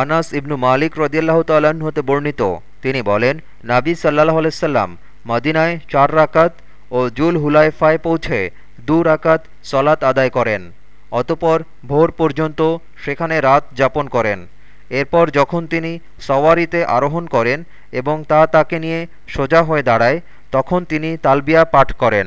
আনাস ইবনু মালিক রদিয়াল্লাহ তাল্লাহ্ন হতে বর্ণিত। তিনি বলেন, নাবি সাল্লাহ আলাইসাল্লাম মদিনায় চার রাকাত ও জুল হুলাইফায় পৌঁছে দু রাকাত সলাত আদায় করেন। অতপর ভোর পর্যন্ত সেখানে রাত যাপন করেন। এরপর যখন তিনি সওয়ারিতে আরোহণ করেন এবং তা তাকে নিয়ে সোজা হয়ে দাঁড়ায়, তখন তিনি তালবিয়া পাঠ করেন।